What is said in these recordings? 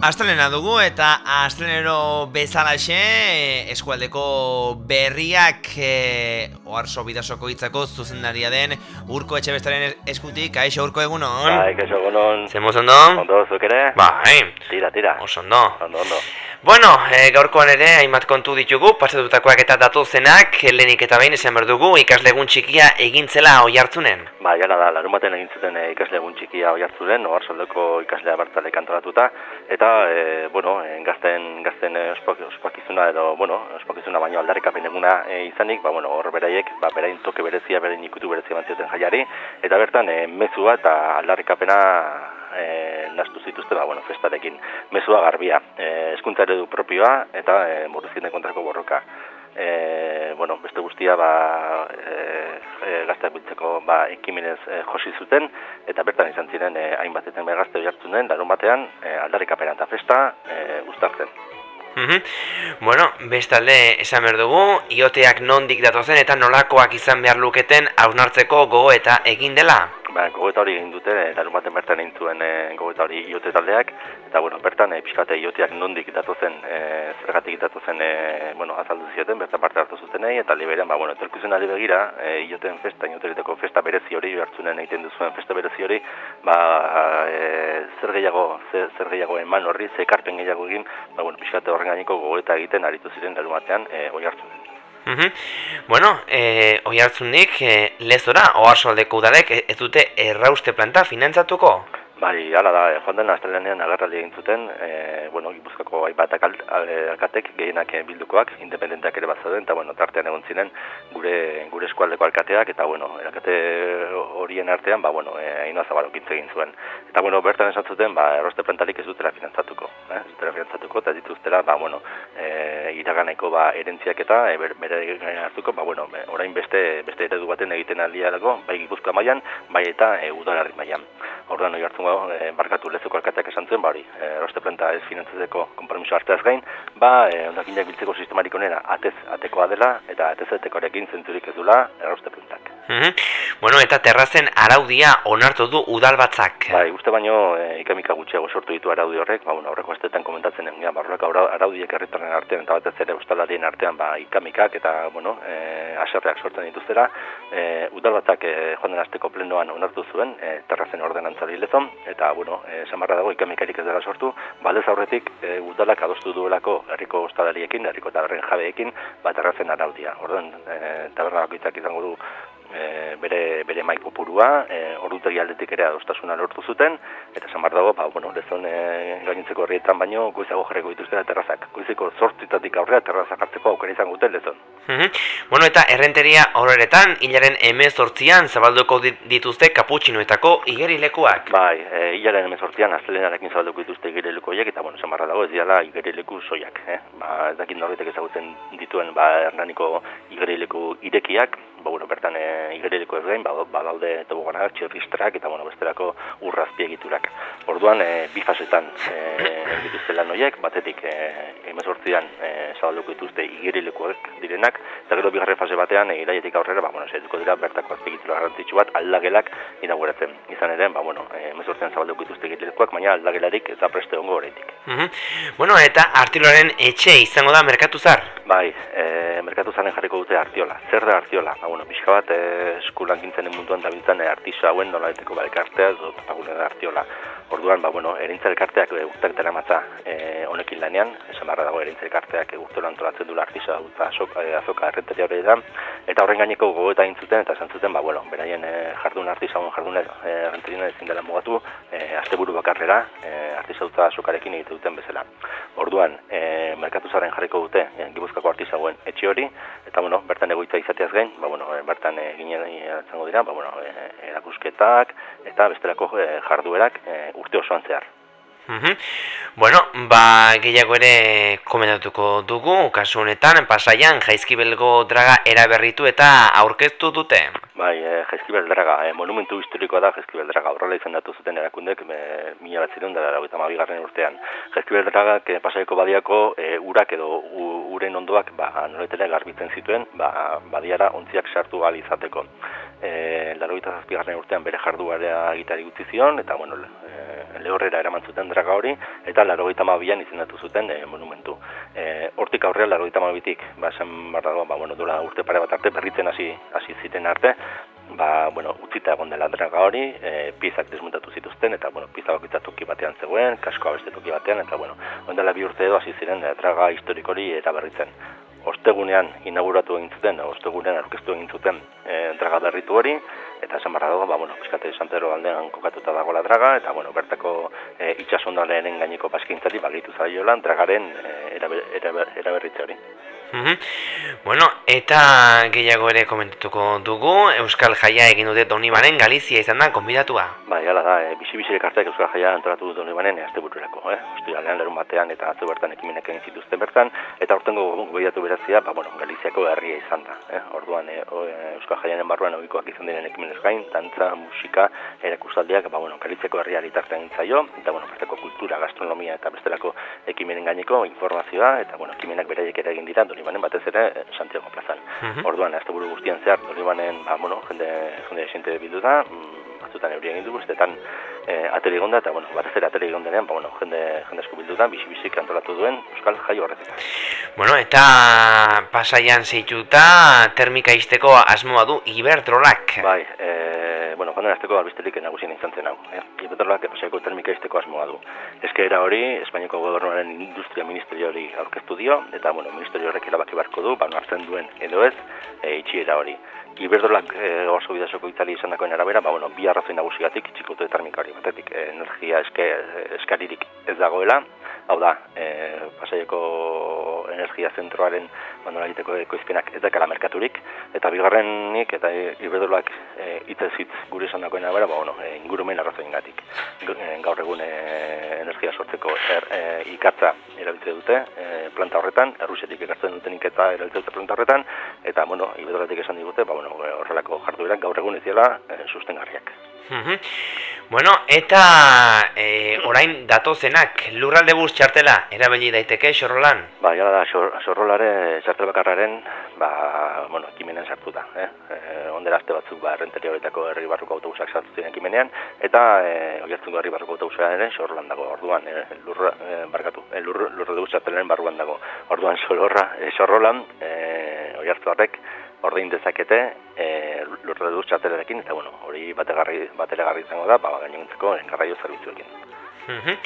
Astelena dugu eta astrenero bezalaxe eskualdeko berriak e, oarso bidasoko hitzako zuzendaria den urko etxe bestaren eskutik, aixo urko egunon? Bai, kaixo egunon. Zemuz ondo? Ondo, zuk ere? Bai, Tira, tira. oso ondo. Ondo, ondo. Bueno, e, gaurkoan ere hainbat kontu ditugu, pasatutakoak eta datozenak, lehenik eta behin esan behar dugu ikaslegun txikia egintzela oi hartzunen. Ba, jala da, larun baten egin zuten e, ikasle egun txikia oi hartzuren, ohar soldeko ikaslea bertzalek antolatuta, eta, e, bueno, gazten, gazten ospak, ospakizuna edo, bueno, ospakizuna baino aldarrikapen eguna e, izanik, ba, bueno, hor beraiek, ba, berain toke berezia, berain ikutu berezia bantzioten jaiari, eta bertan, e, mezua eta aldarrikapena e, nastu zituzte, ba, bueno, festarekin, mezua garbia, e, eredu propioa, eta e, murrizkinen kontrako borroka. E, bueno, beste guztia ba, e, e, gazteak biltzeko ba, ekimenez e, josi zuten, eta bertan izan ziren e, hainbatetan behar gazte jartzen den, larun batean e, aldarrikapena eta festa e, uztartzen. Mhm. Bueno, bestalde esan behar dugu, ioteak nondik datozen eta nolakoak izan behar luketen hausnartzeko gogo eta egin dela. Ba, gogeta hori egin dute, larun baten bertan egin zuen e, gogeta hori iote taldeak, eta bueno, bertan e, pixkate ioteak nondik datozen, e, zergatik datozen, e, bueno, azaldu zioten, bertan parte hartu zutenei, eta liberean, ba, bueno, etorkizunari begira, e, ioten festa, ioteriteko festa berezi hori, hartzunen egiten duzuen festa berezi hori, ba, e, zer gehiago, zer, zer gehiago eman horri, ze ekarpen gehiago egin, ba, bueno, pixkate horren gaineko gogeta egiten aritu ziren larun batean, e, oi hartzunen. Mhm. Bueno, e, oi hartzunik, e, lezora, oarsoaldeko udalek e- ez dute errauste planta finantzatuko? Bai, hala da, eh, joan den astelenean agarraldi egin zuten, e, bueno, Gipuzkoako hainbat al- alkatek gehienak eh, bildukoak, independenteak ere bat zauden, eta bueno, tartean egon ziren gure gure eskualdeko alkateak, eta bueno, alkate horien artean, ba, bueno, e, ainoa zabalok egin zuen. Eta bueno, bertan esan zuten, ba, erroste plantalik ez dutela finantzatuko, eh? ez dutela finantzatuko, eta dituztela, ba, bueno, e, iraganeko ba, erentziak eta e, ber- bere hartuko, ba, bueno, orain beste beste eredu baten egiten aldialako, bai Gipuzkoa mailan, bai eta e, udalarri mailan. Orduan hori hartzen e, barkatu lezuko alkateak esan zuen, ba hori, e, eroste planta ez finantzatzeko konpromiso hartzeaz gain, ba, e, ondakinak biltzeko sistemarik onena atez atekoa dela, eta atez atekoarekin zentzurik ez dula eroste plantak. Mhm. Bueno, eta terrazen araudia onartu du udalbatzak. Bai, uste baino e, ikamika gutxiago sortu ditu araudi horrek, ba, bueno, aurreko astetan komentatzen den, ja, barroak araudiek herritarren artean eta batez ere ostalarien artean ba, ikamikak eta, bueno, e, aserreak sortzen dituztera, e, udalbatzak e, joan den asteko plenoan onartu zuen, e, terrazen ordenantzari lezon, eta, bueno, e, samarra dago ikamikarik ez dela sortu, baldez aurretik e, udalak adostu duelako herriko ostalariekin, herriko taberren jabeekin, ba, terrazen araudia. Orduan, e, bakoitzak izango du mai kopurua, e, ordutegi aldetik ere adostasuna lortu zuten eta esan bar dago, ba bueno, lezon e, gainontzeko herrietan baino goizago jarriko dituztela terrazak. Goizeko 8 aurrera terrazak hartzeko aukera izango dute lezon. Mhm. Bueno, eta errenteria horretan, hilaren emezortzian zabalduko dit- dituzte kaputxinoetako igerilekuak. Bai, e, hilaren 18an astelenarekin zabalduko dituzte eta bueno, esan barra dago ez diala igerileku soiak, eh? Ba, ez dakit norbaitek ezagutzen dituen ba Hernaniko igerileku irekiak, ba bueno, bertan e, igerileku ez gain, ba badaude toboganak, txerristrak eta bueno, bestelako urrazpiegiturak. Orduan, e, bi fasetan e, lan horiek, batetik e, 18an e, zabalduko dituzte igerilekuak direnak, eta gero bigarren fase batean e, iraietik aurrera, ba bueno, saituko dira bertako azpiegitura garrantzitsu bat aldagelak inauguratzen. Izan ere, ba bueno, e, 18an zabalduko dituzte igerilekuak, baina aldagelarik ez da preste ongo oraindik. Mhm. Bueno, eta artiloaren etxe izango da merkatuzar. Bai, e, merkatu zaren jarriko dute artiola. Zer da artiola? Ba, bueno, pixka bat e, eskulan gintzenen munduan dabiltzen e, artisa hauen nolaiteko ba, elkartea, edo topagune da artiola. Orduan, ba, bueno, erintza elkarteak e, urtak dara matza e, honekin lanean, esan barra dago erintza elkarteak e, urte antolatzen dula artisa eta azoka, e, azoka errenteria hori da, eta horren gaineko gogoeta egin zuten, eta esan zuten, ba, bueno, beraien e, jardun artisa hauen jardun e, errenterien ezin dela mugatu, e, asteburu bakarrera, e, artisautza azokarekin egite duten bezala. Orduan, e, merkatu zaren jarriko dute, e, Gipuzkoako artisauen etxe hori, eta bueno, bertan egoitza izateaz gain, ba, bueno, bertan e, ginen dira, ba, bueno, e, erakusketak eta bestelako e, jarduerak e, urte osoan zehar. Mhm. Bueno, ba, gehiago ere komentatuko dugu, kasu honetan, pasaian jaizkibelgo draga eraberritu eta aurkeztu dute. Bai, e, Jaizkibel Draga, e, monumentu historikoa da Jaizkibel Draga, horrela izan datu zuten erakundek e, mila bat ziren dara mabigarren urtean. Jaizkibel Dragak e, pasaiko badiako e, urak edo u, uren ondoak ba, noletela garbitzen zituen, ba, badiara ontziak sartu ahal izateko. E, Laroita zazpigarren urtean bere jarduarea egitari utzi zion, eta bueno, e, lehorrera eraman zuten draga hori, eta larogeita mabian izendatu zuten e, monumentu. E, hortik aurrean larogeita mabitik, ba, esan barra ba, bueno, dura urte pare bat arte, berritzen hasi hasi ziren arte, ba, bueno, utzita egon dela draga hori, e, pizak desmontatu zituzten, eta, bueno, pizak bakitza toki batean zegoen, kaskoa beste toki batean, eta, bueno, ondela bi urte edo hasi ziren draga historikori eraberritzen. Ostegunean inauguratu egin zuten, ostegunean aurkeztu egin zuten e, draga berritu hori, eta esan barra dago, ba, bueno, Piskate Santero aldean kokatuta dago la draga, eta, bueno, bertako e, itxasondalearen gaineko paskintzari balitu zaiola dragaren e, eraberritze hori. Bueno, eta gehiago ere komentatuko dugu, Euskal Jaia egin dute Donibaren Galizia izan da, konbidatua. Bai, ala da, e, bizi-bizi ekartek Euskal Jaia antolatu dut Donibanen azte bururako, eh? Ostu lerun batean eta atzo bertan ekimenek egin zituzten bertan, eta ortengo gobiatu berazia, ba, bueno, Galiziako herria izan da. Eh? Orduan, e, o, e, Euskal Jaianen barruan ogikoak izan diren ekimenez gain, tantza, musika, erakustaldiak, ba, bueno, Galiziako herria litartean gintzaio, eta, bueno, berteko kultura, gastronomia eta bestelako ekimenen gaineko informazioa, eta, bueno, ekimenak beraiek ere egin dira, Donibanen batez ere eh, Santiago plazan. Uh Orduan, ez buru guztian zehar, Donibanen, ba, bueno, jende, jende esinte bildu da, mm, batzutan euria egin dugu, zetan e, eh, ateri egonda, eta, bueno, batez ere ateri egondenean, ba, bueno, jende, jende esku bildu da, bizi-bizik antolatu duen Euskal Jai horretik. Bueno, eta pasaian zeituta termika izteko asmoa du Iberdrolak. Bai, e, joan azteko albistelik nagusien izan zen hau. Eh? Iberdrolak pasaiako termika izteko asmoa du. Ezkera hori, Espainiako gobernuaren industria ministerio hori aurkeztu dio, eta, bueno, ministerio horrek erabaki barko du, ba, hartzen duen edo ez, e, itxiera hori. Iberdolak e, oso bidazoko itali izan dakoen arabera, ba, bueno, bi arrazoi nagusigatik itxiko du termikari. Batetik, energia eske, eskaririk ez dagoela, hau da, e, pasaieko energia zentroaren bando egiteko ekoizpenak ez dakala merkaturik, eta bigarrenik eta iberdolak e, itzezitz gure esan dagoen ba, bueno, e, ingurumen arrazoin gatik. E, gaur egun e, energia sortzeko er, e, ikatza erabiltze dute e, planta horretan, errusetik ekartzen duten iketa erabiltze dute planta horretan, eta bueno, iberdolatik esan digute, ba, bueno, horrelako jarduerak gaur egun ez dela e, sustengarriak. Bueno, eta e, orain datozenak lurralde bus txartela erabili daiteke xorrolan? Ba, jala da, xorrolare txartel bakarraren, ba, bueno, ekimenen sartu da. Eh? E, Onderazte batzuk, ba, renteri horretako herri barruko autobusak sartu ziren ekimenean, eta e, oiartzen herri barruko autobusak ere xorrolan dago, orduan, e, lurra, e, barkatu, e, lur, lurralde bus txartelaren barruan dago. Orduan, xorrola, e, xorrolan, e, oiartzen horrek, ordein dezakete e, lurre duz txatelerekin, eta bueno, hori bategarri, batelegarri izango da, ba, gainontzeko enkarraio zerbitzuekin. Mm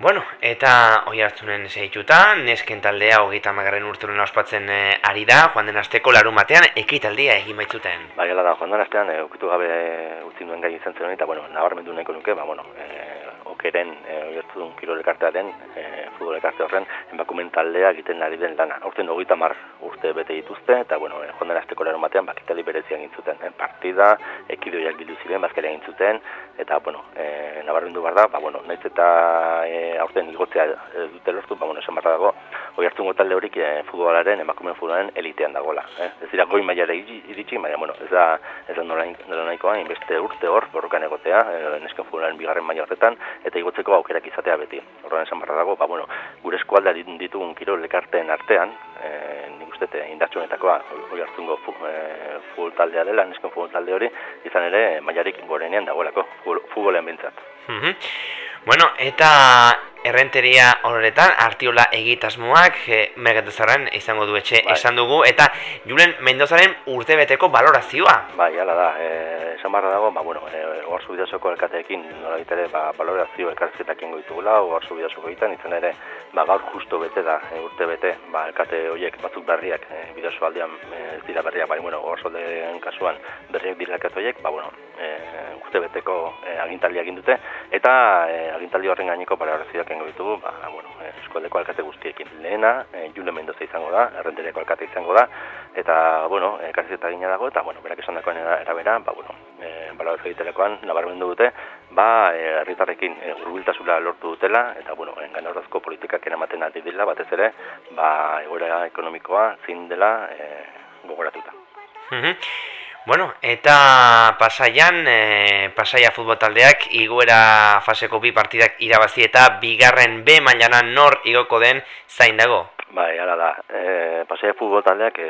Bueno, eta oi hartzunen zeituta, nesken taldea hogeita magarren urturen ospatzen e, ari da, joan den azteko larun batean, ekitaldia egin baitzuten. Bai, da, joan den aztean, e, ukitu gabe utzi duen gai izan zen eta, bueno, nabarmendu nahiko nuke, ba, bueno, e, okeren, e, oiertu duen kiro lekartearen, e, futbol lekarte horren, enbakumen taldea egiten ari den lana. Horten hogeita mar urte bete dituzte, eta, bueno, e, joan den azteko larun batean, bakitali berezia egin zuten. E, partida, ekidoiak bildu ziren, bazkera egin zuten, eta, bueno, e, nabarmendu behar da, ba, bueno, naiz eta e, aurten igotzea e, dute lortu, ba, bueno, esan barra dago, hoi hartzun talde horik e, futbolaren, emakumeen futbolaren elitean dagoela. Eh? Ez dira goi mailara iritsi, baina, bueno, ez da, ez da nola nahikoa, inbeste urte hor, borrokan egotea, e, nesken futbolaren bigarren maila horretan, eta igotzeko aukerak izatea beti. Horren esan barra dago, ba, bueno, gure eskualda ditugun kiro lekarteen artean, e, nik uste, indartsuenetakoa, hoi hartzungo e, futbol taldea dela, nesken futbol talde hori, izan ere, mailarik gorenean dagoelako, futbolean bintzat. Mm Bueno, eta errenteria horretan, artiola egitasmoak e, mergetuzaren izango du etxe bai. esan dugu, eta Julen Mendozaren urtebeteko balorazioa. Bai, ala da, e, esan barra dago, ba, bueno, e, hor zubidazoko elkateekin, nola gitere, ba, balorazio elkartzetak ingo ditugula, hor zubidazoko egiten, izan ere, ba, gaur justo bete da, e, urte bete, ba, elkate horiek batzuk berriak, e, bidazo aldean e, ez dira berriak, bai, bueno, hor kasuan berriak dira elkate ba, bueno, e, urte beteko e, agintaldi egin dute, eta e, agintaldi horren gaineko balorazioak ingo ditugu, ba, bueno, eh, eskualdeko alkate guztiekin. Lehena, e, Jule Mendoza izango da, errenteriako alkate izango da, eta, bueno, e, eta gina dago, eta, bueno, berak esan dagoen erabera, ba, bueno, e, baloraz egitelekoan, nabarmendu dute, ba, herritarrekin e, urbiltasula lortu dutela, eta, bueno, engan horrezko politikak eramaten aldi dila, batez ere, ba, egoera ekonomikoa zin dela e, gogoratuta. Mm Bueno, eta pasaian, e, pasaia futbol taldeak iguera faseko bi partidak irabazi eta bigarren B mailanan nor igoko den zain dago. Bai, ara da. E, Pasea futbol taldeak e,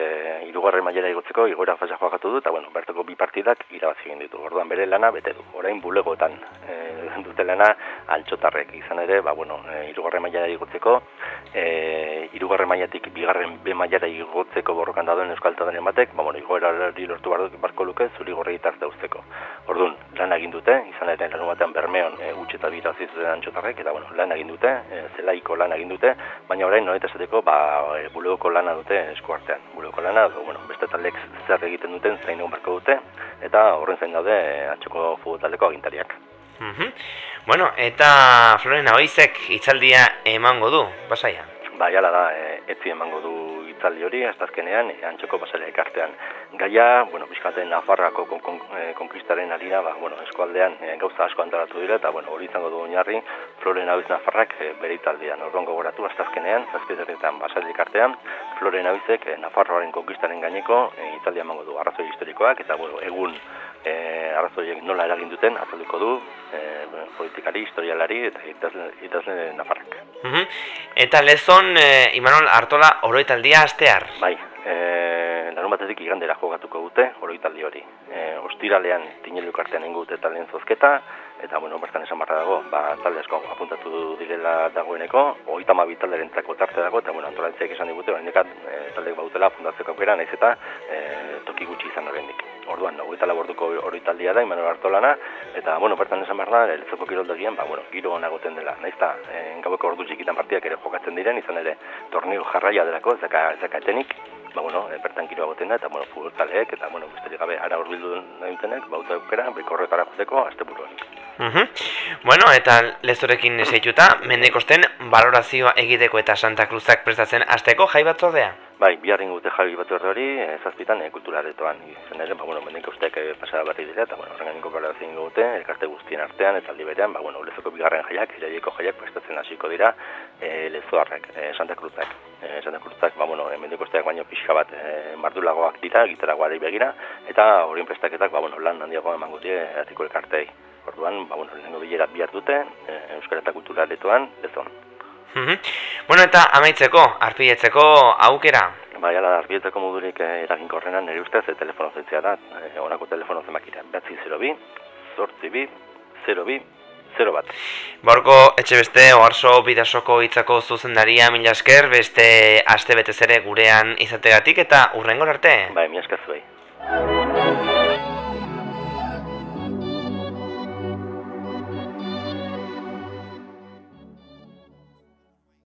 irugarren mailera igotzeko igoera fasa joakatu du, eta bueno, bertoko bi partidak irabazi egin ditu. Orduan bere lana bete du. Orain bulegoetan e, dute lana altxotarrek izan ere, ba, bueno, e, irugarren mailera igotzeko, e, irugarren mailatik bigarren be mailara igotzeko borrokan dauden euskal taldearen batek, ba, bueno, igoera lortu barko luke zuri gorri gitarze usteko. Orduan, lan egin dute, izan ere lan batean bermeon e, utxe eta birazi zuten antxotarrek, eta bueno, lan egin dute, e, zelaiko lan egin dute, baina orain noeta esateko, ba, e, bulegoko lana dute eskuartean. Bulegoko lana, bueno, beste taldeek zer egiten duten, zain egun barko dute, eta horren zain daude e, antxoko futbol agintariak. Mm Bueno, eta Floren Aboizek itzaldia emango du, basaia? Ba, jala da, e, etzi emango du itzaldi hori, ez azkenean, e, antxoko basaia ekartean. Gaia, bueno, bizkaten Nafarrako kon, kon, konkistaren alira, ba, bueno, eskualdean e, gauza asko antaratu dira, eta, bueno, hori izango du oinarri, Floren Aboiz Nafarrak e, bere itzaldian. Orduan gogoratu, ez azkenean, zazpizaretan basaia ekartean, Floren Aboizek e, Nafarroaren konkistaren gaineko e, itzaldia emango du, arrazoi historikoak, eta, bueno, egun e, arrazoiek nola eragin duten azalduko du e, politikari, historialari eta itazle, itazle nafarrak. Mm Eta lezon, e, Imanol Artola, oroitaldia astear? Bai, e, larun batetik igandera jogatuko dute oroitaldi hori. E, ostiralean tineluk artean ingo dute talen zozketa, eta bueno, bertan esan barra dago, ba, talde asko apuntatu direla dagoeneko, oita ma bitalderen tarte dago, eta bueno, antolantziak esan digute, baina nekat e, taldeek bautela apuntatzeko aukera, naiz eta e, toki gutxi izan horrendik orduan, no, eta laborduko hori taldia da, Imanol Artolana, eta, bueno, bertan esan behar da, eltzeko kiroldegian, ba, bueno, giro goten dela, nahiz eta, e, gaueko ordu txikitan partiak ere jokatzen diren, izan ere, tornio jarraia delako, zaka, zaka etenik, ba, bueno, e, bertan giro goten da, eta, bueno, futbol taleek, eta, bueno, besterik gabe, ara horbildu nahi dutenek, bauta eukera, beko horretara joteko, azte buruan. Bueno, eta lezorekin zeituta, mendekosten balorazioa egiteko eta Santa Cruzak prestatzen azteko jai batzordea? Bai, bihar ingute jarri bat hori, e, zazpitan e, kulturaretoan. Zen ere, ba, bueno, mendik usteak e, pasara bat dira, eta, bueno, horrengan inko bala zein gute, elkarte guztien artean, eta aldi berean, ba, bueno, lezoko bigarren jaiak, iraieko jaiak prestatzen hasiko dira, e, lezoarrak, e, Santa Cruzak. E, Santa Cruzak, ba, bueno, e, mendik usteak baino pixka bat e, mardulagoak dira, gitaragoari begira, eta horien prestaketak, ba, bueno, lan handiago eman gutie, atiko elkartei. Orduan, ba, bueno, lehenko bilera bihar dute, e, Euskara eta Kulturaretoan, lezon. Bueno, eta amaitzeko, arpiletzeko aukera? Bai, ala, arpiletzeko modurik eh, eraginkorrenan nire ustez, e, telefono zentzia da, e, onako telefono zenbakira, batzi 0 bi, sortzi bi, 0 bi, 0 bat. Borko, etxe beste, oarzo bidasoko hitzako zuzendaria mila esker, beste aste betez ere gurean izategatik eta urrengor arte? Bai, mila esker zuei.